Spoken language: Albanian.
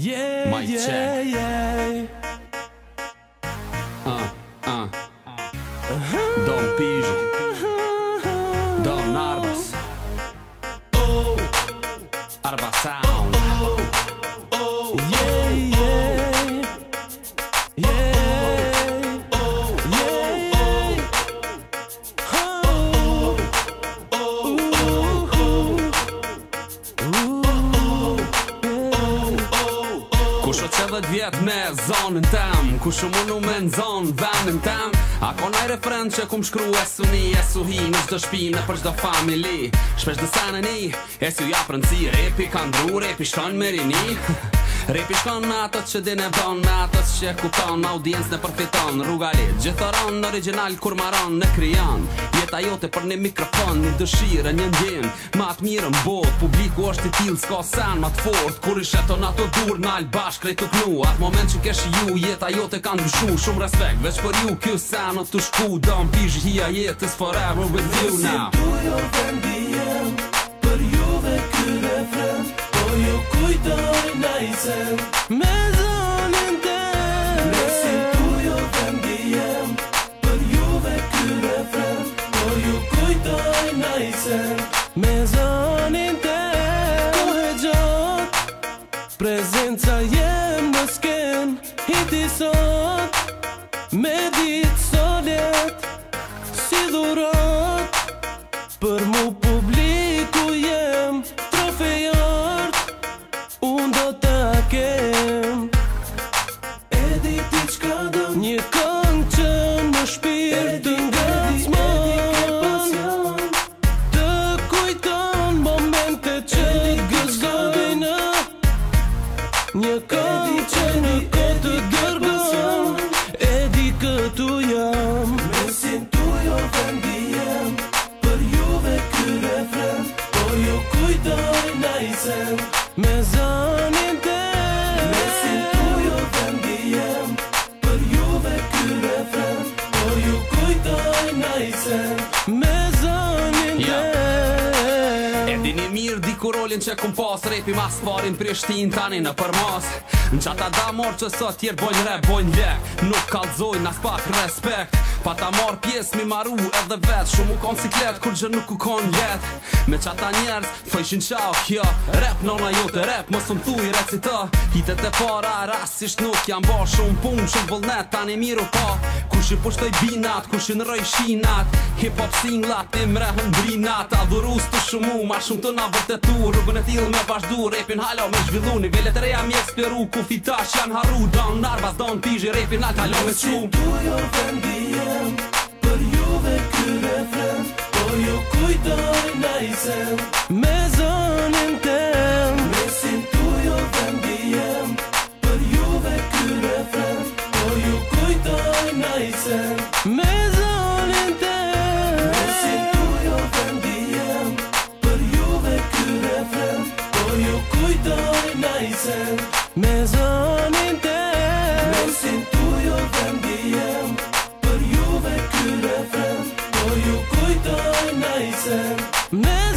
Yeah, Mic yeah, check. yeah. Un, un. Uh -huh. Dans le Kusho që dhe djet me zonën tem Kusho më në me në zonën vendin tem Ako nëj refren që më shkru Esu ni, esu hi, në zdo shpine për zdo family Shpesh dhe sene ni, esu ja prëndzi Repi kanë dru, repi shkon me rini Rapi shkon me atët që din e bon Me atët që e kupon, audiencë në përfiton Rrugalit, gjithëron, original kur maron Në kryon, jeta jote për një mikrofon Një dëshirë, një ndjen, ma të mirë në bot Publiku është i tilë, s'ka sen ma të fort Kur i sheton ato dur, në alë bashkë krejtë të knu Atë moment që kesh ju, jeta jote kanë dëshu Shumë respekt, veç për ju, kjo sen o të shku Dëm pish hia jetës forever with you now Si tu jo vendi për juve kyre friend Jo ju kujtoj na i Me zonin të Me si tu Për juve ju kujtoj na Me zonin të Po gjot Prezenca jem në sken Hiti sot Me solet Si dhurot Për mu për di që në këtë E di këtu jam Mesin tu jo vendi jem Për juve këj refren Por ju kujtoj në isen Me zanin te Mesin tu jo vendi jem Për juve këj refren Por ju kujtoj në isen Me zanin te që Repi mas së porin tani në përmas Në qata da morë që sot tjerë bojnë rap, bojnë lek Nuk kalzojnë as pak respekt Pa ta marë pjesë mi maru edhe vetë Shumë u konë kletë, kur gjë nuk u konë jetë Me qata njerës fëjshin qau kjo Rap nona jote rap më sëmë thuj recita Hitet e para rasisht nuk jam bërë Shumë punë, shumë vëllnet tani miru pa po. Kush i pushtoj binat, kush i në rëj shinat Hip hop singlat, e hëndrinat A të shumu, ma shumë të na vërte tu e thilë me vazhdu, repin hala me zhvillu Një e reja mjekës të ku fitash janë haru Don në narva, don repin hala o me shumë Si tu jo vendijem, për juve kërë e fremë Po jo kujtoj në i Me Me zonin te Me si tu jo vendijem Për juve kërë e frem Por ju kujtoj në isen Me zonin te Me si tu jo vendijem Për juve kërë e frem Por ju kujtoj në isen Me